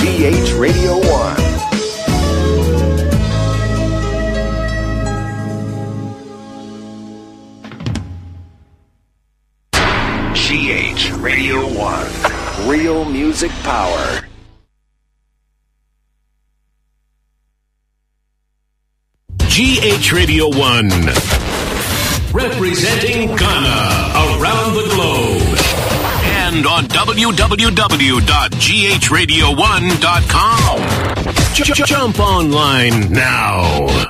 GH Radio 1. GH Radio 1. Real music power. GH Radio 1. Representing Ghana. On www.ghradio1.com. J- jump online now.